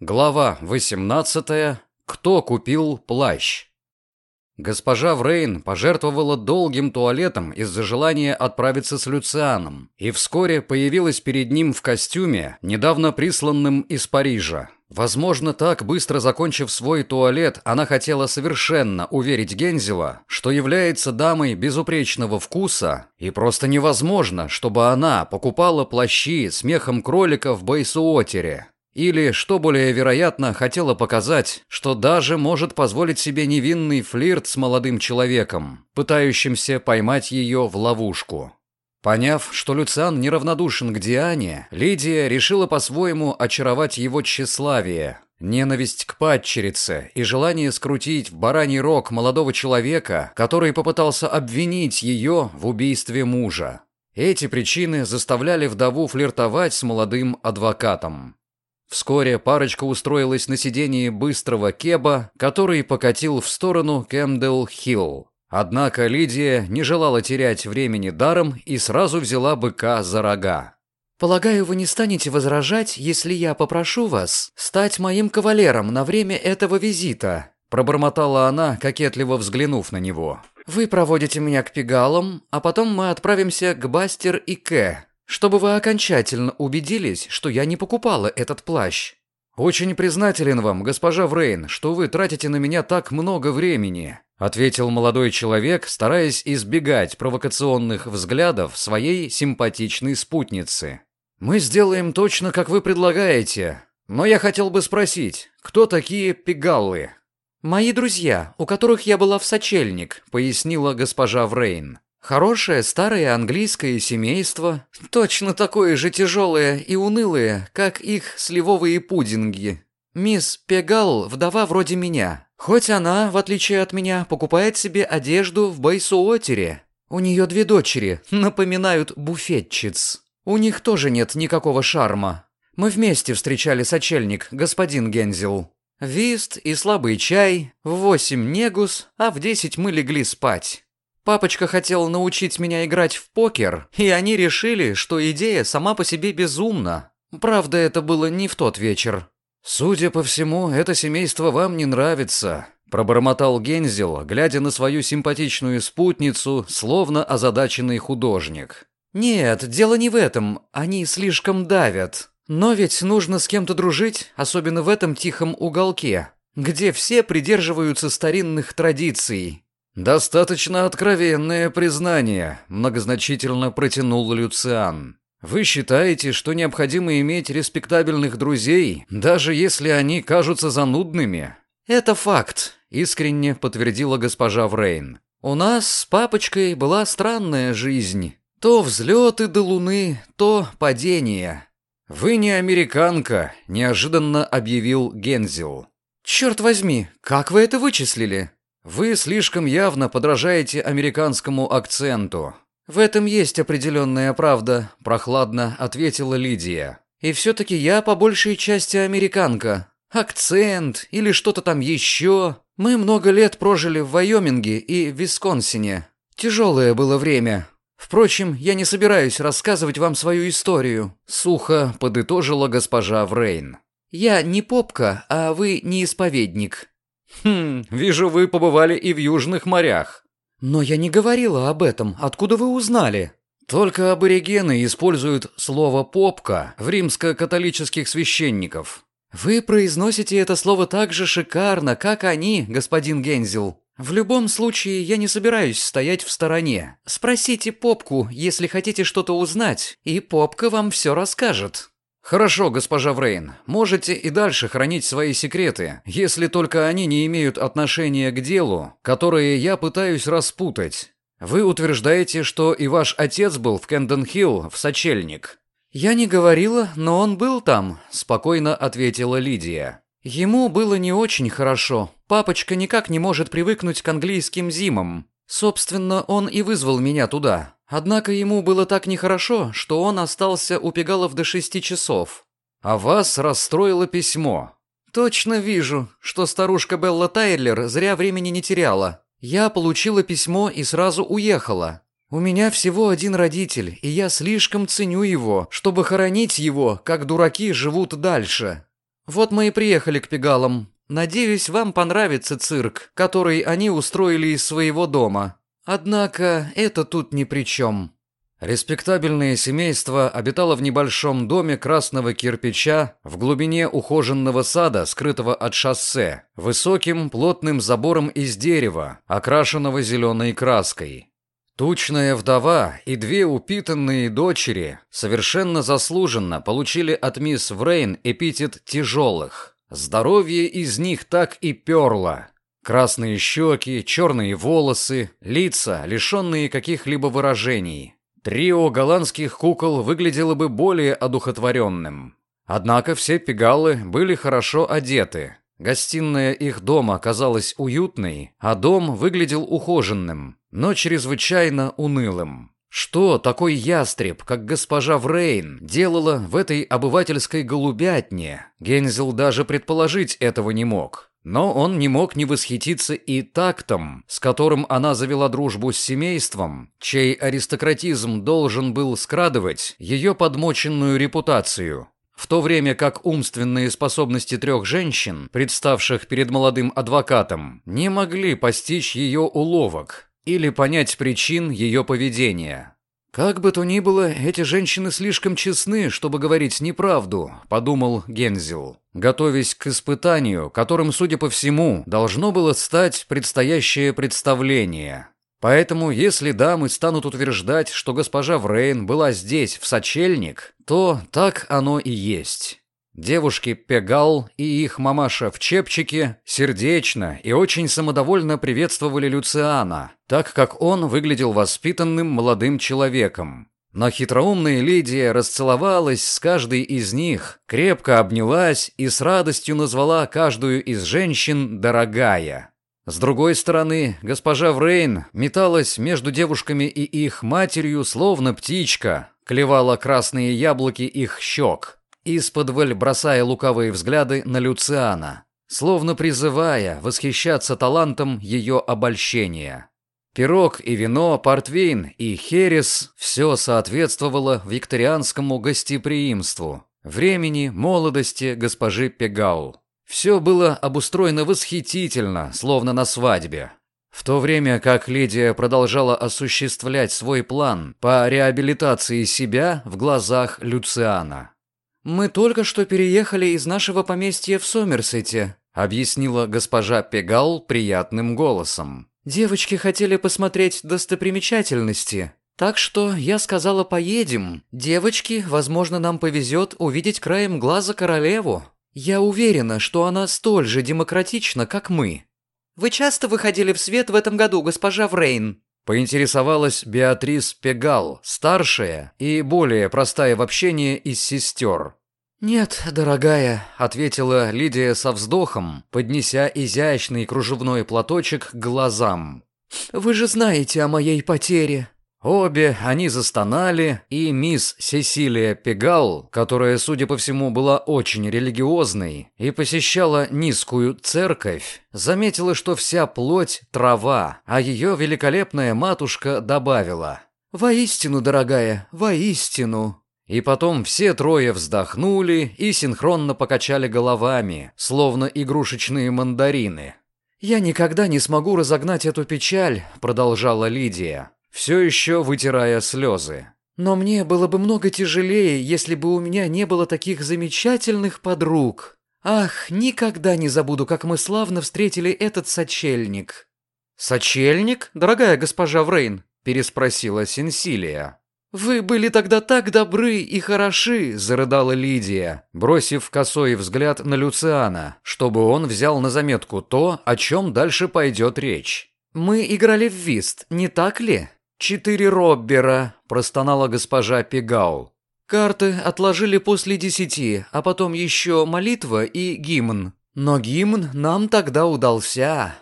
Глава 18. Кто купил плащ? Госпожа Врейн пожертвовала долгим туалетом из-за желания отправиться с Люцианом, и вскоре появилась перед ним в костюме, недавно присланном из Парижа. Возможно, так быстро закончив свой туалет, она хотела совершенно уверить Гензела, что является дамой безупречного вкуса, и просто невозможно, чтобы она покупала плащи с мехом кролика в Бейсуотере. Или, что более вероятно, хотела показать, что даже может позволить себе невинный флирт с молодым человеком, пытающимся поймать ее в ловушку. Поняв, что Люциан неравнодушен к Диане, Лидия решила по-своему очаровать его тщеславие, ненависть к падчерице и желание скрутить в бараний рог молодого человека, который попытался обвинить ее в убийстве мужа. Эти причины заставляли вдову флиртовать с молодым адвокатом. Вскоре парочка устроилась на сидении быстрого кеба, который покатил в сторону Кэмдел-Хилл. Однако Лидия не желала терять времени даром и сразу взяла быка за рога. «Полагаю, вы не станете возражать, если я попрошу вас стать моим кавалером на время этого визита», пробормотала она, кокетливо взглянув на него. «Вы проводите меня к Пегалам, а потом мы отправимся к Бастер и Кэ, чтобы вы окончательно убедились, что я не покупала этот плащ. Очень признателен вам, госпожа Врейн, что вы тратите на меня так много времени, ответил молодой человек, стараясь избегать провокационных взглядов своей симпатичной спутницы. Мы сделаем точно, как вы предлагаете. Но я хотел бы спросить, кто такие пигаллы? Мои друзья, у которых я была в сочельник, пояснила госпожа Врейн. Хорошее старое английское семейство, точно такое же тяжелое и унылое, как их сливовые пудинги. Мисс Пегал – вдова вроде меня. Хоть она, в отличие от меня, покупает себе одежду в Байсуотере. У нее две дочери, напоминают буфетчиц. У них тоже нет никакого шарма. Мы вместе встречали сочельник, господин Гензел. Вист и слабый чай, в восемь негус, а в десять мы легли спать. Папочка хотел научить меня играть в покер, и они решили, что идея сама по себе безумна. Правда, это было не в тот вечер. Судя по всему, это семейство вам не нравится, пробормотал Гензел, глядя на свою симпатичную спутницу, словно озадаченный художник. Нет, дело не в этом. Они слишком давят. Но ведь нужно с кем-то дружить, особенно в этом тихом уголке, где все придерживаются старинных традиций. «Достаточно откровенное признание», — многозначительно протянул Люциан. «Вы считаете, что необходимо иметь респектабельных друзей, даже если они кажутся занудными?» «Это факт», — искренне подтвердила госпожа Врейн. «У нас с папочкой была странная жизнь. То взлеты до луны, то падение». «Вы не американка», — неожиданно объявил Гензел. «Черт возьми, как вы это вычислили?» Вы слишком явно подражаете американскому акценту. В этом есть определенная правда, прохладно ответила Лидия. И все-таки я по большей части американка. Акцент или что-то там еще. Мы много лет прожили в Вайоминге и Висконсине. Тяжелое было время. Впрочем, я не собираюсь рассказывать вам свою историю. Сухо подытожила госпожа Врейн. Я не попка, а вы не исповедник. «Хм, вижу, вы побывали и в южных морях». «Но я не говорила об этом. Откуда вы узнали?» «Только аборигены используют слово «попка» в римско-католических священников». «Вы произносите это слово так же шикарно, как они, господин Гензел. В любом случае, я не собираюсь стоять в стороне. Спросите попку, если хотите что-то узнать, и попка вам все расскажет». «Хорошо, госпожа Врейн, можете и дальше хранить свои секреты, если только они не имеют отношения к делу, которое я пытаюсь распутать. Вы утверждаете, что и ваш отец был в Кенден-Хилл в сочельник?» «Я не говорила, но он был там», – спокойно ответила Лидия. «Ему было не очень хорошо. Папочка никак не может привыкнуть к английским зимам. Собственно, он и вызвал меня туда. Однако ему было так нехорошо, что он остался у Пегалов до шести часов. А вас расстроило письмо. Точно вижу, что старушка Белла Тайлер зря времени не теряла. Я получила письмо и сразу уехала. У меня всего один родитель, и я слишком ценю его, чтобы хоронить его, как дураки живут дальше. Вот мы и приехали к Пегалам. Надеюсь, вам понравится цирк, который они устроили из своего дома. Однако это тут ни при чем». Респектабельное семейство обитало в небольшом доме красного кирпича в глубине ухоженного сада, скрытого от шоссе, высоким плотным забором из дерева, окрашенного зеленой краской. Тучная вдова и две упитанные дочери совершенно заслуженно получили от мисс Врейн эпитет «тяжелых». Здоровье из них так и перло. Красные щеки, черные волосы, лица, лишенные каких-либо выражений. Трио голландских кукол выглядело бы более одухотворенным. Однако все пегалы были хорошо одеты. Гостиная их дома казалась уютной, а дом выглядел ухоженным, но чрезвычайно унылым. Что такой ястреб, как госпожа Врейн, делала в этой обывательской голубятне, Гензел даже предположить этого не мог. Но он не мог не восхититься и тактом, с которым она завела дружбу с семейством, чей аристократизм должен был скрадывать ее подмоченную репутацию. В то время как умственные способности трех женщин, представших перед молодым адвокатом, не могли постичь ее уловок или понять причин ее поведения. «Как бы то ни было, эти женщины слишком честны, чтобы говорить неправду», — подумал Гензел, готовясь к испытанию, которым, судя по всему, должно было стать предстоящее представление. Поэтому, если дамы станут утверждать, что госпожа Врейн была здесь в сочельник, то так оно и есть. Девушки Пегал и их мамаша в чепчике сердечно и очень самодовольно приветствовали Люциана, так как он выглядел воспитанным молодым человеком. Но хитроумная Лидия расцеловалась с каждой из них, крепко обнялась и с радостью назвала каждую из женщин «дорогая». С другой стороны, госпожа Врейн металась между девушками и их матерью, словно птичка, клевала красные яблоки их щек, из-под бросая лукавые взгляды на Люциана, словно призывая восхищаться талантом ее обольщения. Пирог и вино, портвейн и херес – все соответствовало викторианскому гостеприимству, времени, молодости госпожи Пегау. Все было обустроено восхитительно, словно на свадьбе. В то время как Лидия продолжала осуществлять свой план по реабилитации себя в глазах Люциана. «Мы только что переехали из нашего поместья в Сомерсете», объяснила госпожа Пегал приятным голосом. «Девочки хотели посмотреть достопримечательности, так что я сказала, поедем. Девочки, возможно, нам повезет увидеть краем глаза королеву. Я уверена, что она столь же демократична, как мы». «Вы часто выходили в свет в этом году, госпожа Врейн?» Поинтересовалась Беатрис Пегал, старшая и более простая в общении из сестер. «Нет, дорогая», — ответила Лидия со вздохом, поднеся изящный кружевной платочек к глазам. «Вы же знаете о моей потере. Обе они застонали, и мисс Сесилия Пегал, которая, судя по всему, была очень религиозной и посещала низкую церковь, заметила, что вся плоть – трава, а ее великолепная матушка добавила «Воистину, дорогая, воистину». И потом все трое вздохнули и синхронно покачали головами, словно игрушечные мандарины. «Я никогда не смогу разогнать эту печаль», – продолжала Лидия все еще вытирая слезы. «Но мне было бы много тяжелее, если бы у меня не было таких замечательных подруг. Ах, никогда не забуду, как мы славно встретили этот сочельник». «Сочельник, дорогая госпожа Врейн?» – переспросила Сенсилия. «Вы были тогда так добры и хороши», – зарыдала Лидия, бросив косой взгляд на Люциана, чтобы он взял на заметку то, о чем дальше пойдет речь. «Мы играли в вист, не так ли?» «Четыре роббера», – простонала госпожа Пегау. «Карты отложили после десяти, а потом еще молитва и гимн. Но гимн нам тогда удался».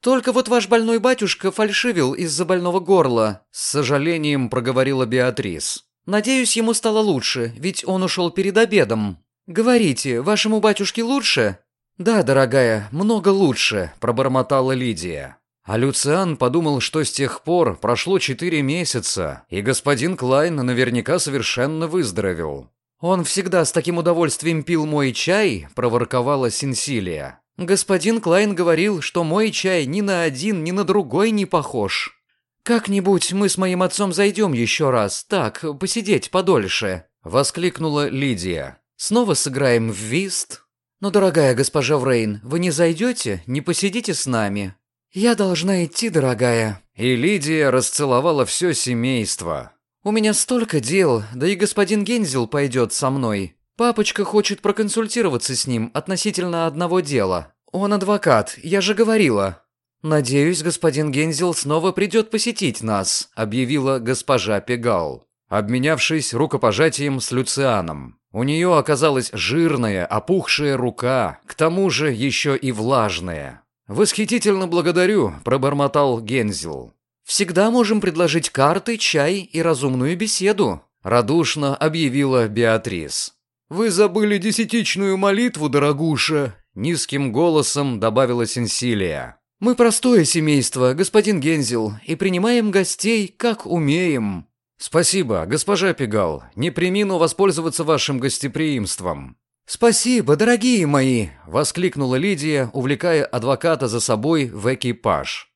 «Только вот ваш больной батюшка фальшивил из-за больного горла», – с сожалением проговорила Беатрис. «Надеюсь, ему стало лучше, ведь он ушел перед обедом. Говорите, вашему батюшке лучше?» «Да, дорогая, много лучше», – пробормотала Лидия. А Люциан подумал, что с тех пор прошло четыре месяца, и господин Клайн наверняка совершенно выздоровел. «Он всегда с таким удовольствием пил мой чай», – проворковала Синсилия. «Господин Клайн говорил, что мой чай ни на один, ни на другой не похож. Как-нибудь мы с моим отцом зайдем еще раз, так, посидеть подольше», – воскликнула Лидия. «Снова сыграем в вист?» «Но, дорогая госпожа Врейн, вы не зайдете, не посидите с нами?» «Я должна идти, дорогая». И Лидия расцеловала все семейство. «У меня столько дел, да и господин Гензел пойдет со мной. Папочка хочет проконсультироваться с ним относительно одного дела. Он адвокат, я же говорила». «Надеюсь, господин Гензел снова придет посетить нас», – объявила госпожа Пегал, обменявшись рукопожатием с Люцианом. У нее оказалась жирная, опухшая рука, к тому же еще и влажная. «Восхитительно благодарю», – пробормотал Гензел. «Всегда можем предложить карты, чай и разумную беседу», – радушно объявила Беатрис. «Вы забыли десятичную молитву, дорогуша», – низким голосом добавила Сенсилия. «Мы простое семейство, господин Гензел, и принимаем гостей, как умеем». «Спасибо, госпожа Пегал, не примину воспользоваться вашим гостеприимством». «Спасибо, дорогие мои!» – воскликнула Лидия, увлекая адвоката за собой в экипаж.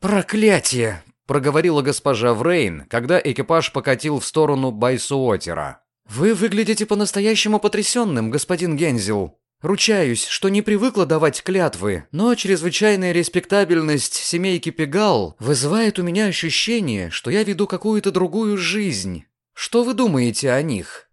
«Проклятие!» проговорила госпожа Врейн, когда экипаж покатил в сторону Байсуотера. «Вы выглядите по-настоящему потрясенным, господин Гензел. Ручаюсь, что не привыкла давать клятвы, но чрезвычайная респектабельность семейки Пегал вызывает у меня ощущение, что я веду какую-то другую жизнь. Что вы думаете о них?»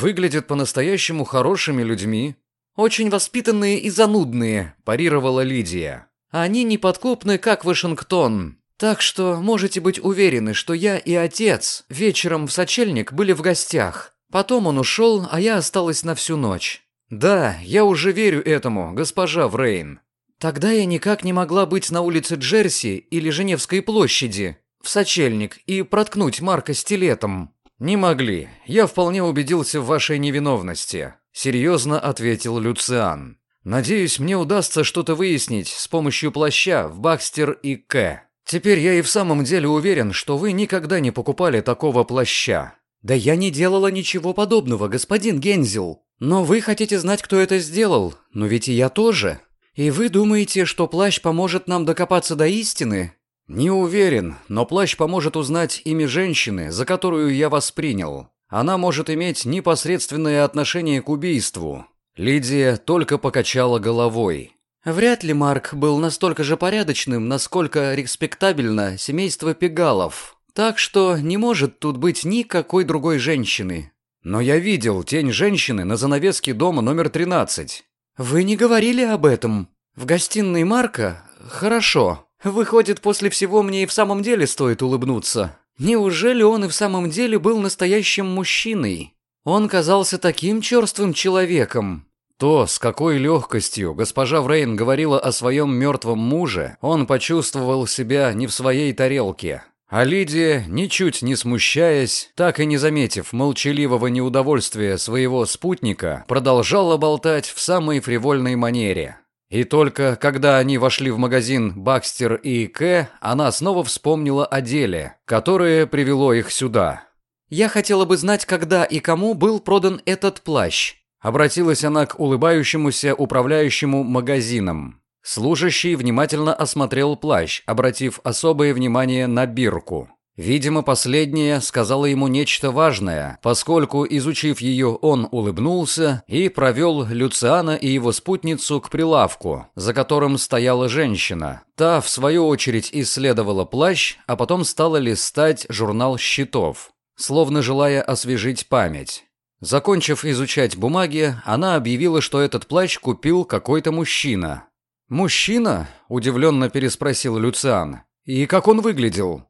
«Выглядят по-настоящему хорошими людьми». «Очень воспитанные и занудные», – парировала Лидия. «Они неподкупны, как Вашингтон. Так что можете быть уверены, что я и отец вечером в сочельник были в гостях. Потом он ушел, а я осталась на всю ночь. Да, я уже верю этому, госпожа Врейн. Тогда я никак не могла быть на улице Джерси или Женевской площади в сочельник и проткнуть Марка стилетом. Не могли. Я вполне убедился в вашей невиновности, серьезно ответил Люциан. Надеюсь, мне удастся что-то выяснить с помощью плаща в Бакстер и К. Теперь я и в самом деле уверен, что вы никогда не покупали такого плаща. Да я не делала ничего подобного, господин Гензел. Но вы хотите знать, кто это сделал? Но ведь и я тоже. И вы думаете, что плащ поможет нам докопаться до истины? Не уверен, но плащ поможет узнать имя женщины, за которую я вас принял. Она может иметь непосредственное отношение к убийству. Лидия только покачала головой. Вряд ли Марк был настолько же порядочным, насколько респектабельно семейство Пегалов. Так что не может тут быть никакой другой женщины. Но я видел тень женщины на занавеске дома номер 13. Вы не говорили об этом? В гостиной Марка? Хорошо. Выходит, после всего мне и в самом деле стоит улыбнуться. Неужели он и в самом деле был настоящим мужчиной? Он казался таким черствым человеком. То, с какой легкостью госпожа Врейн говорила о своем мертвом муже, он почувствовал себя не в своей тарелке. А Лидия, ничуть не смущаясь, так и не заметив молчаливого неудовольствия своего спутника, продолжала болтать в самой фривольной манере. И только когда они вошли в магазин «Бакстер и К», она снова вспомнила о деле, которое привело их сюда. «Я хотела бы знать, когда и кому был продан этот плащ», Обратилась она к улыбающемуся управляющему магазином. Служащий внимательно осмотрел плащ, обратив особое внимание на бирку. Видимо, последняя сказала ему нечто важное, поскольку, изучив ее, он улыбнулся и провел Люциана и его спутницу к прилавку, за которым стояла женщина. Та, в свою очередь, исследовала плащ, а потом стала листать журнал счетов, словно желая освежить память. Закончив изучать бумаги, она объявила, что этот плащ купил какой-то мужчина. «Мужчина?» – удивленно переспросил Люциан. «И как он выглядел?»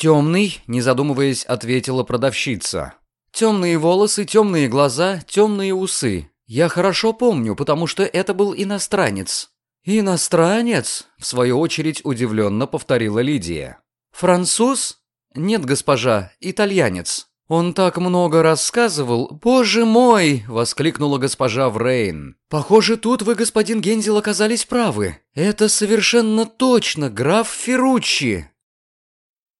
«Темный», – не задумываясь, ответила продавщица. «Темные волосы, темные глаза, темные усы. Я хорошо помню, потому что это был иностранец». «Иностранец?» – в свою очередь удивленно повторила Лидия. «Француз?» «Нет, госпожа, итальянец». «Он так много рассказывал! Боже мой!» – воскликнула госпожа Врейн. «Похоже, тут вы, господин Гензел, оказались правы. Это совершенно точно граф Ферруччи!»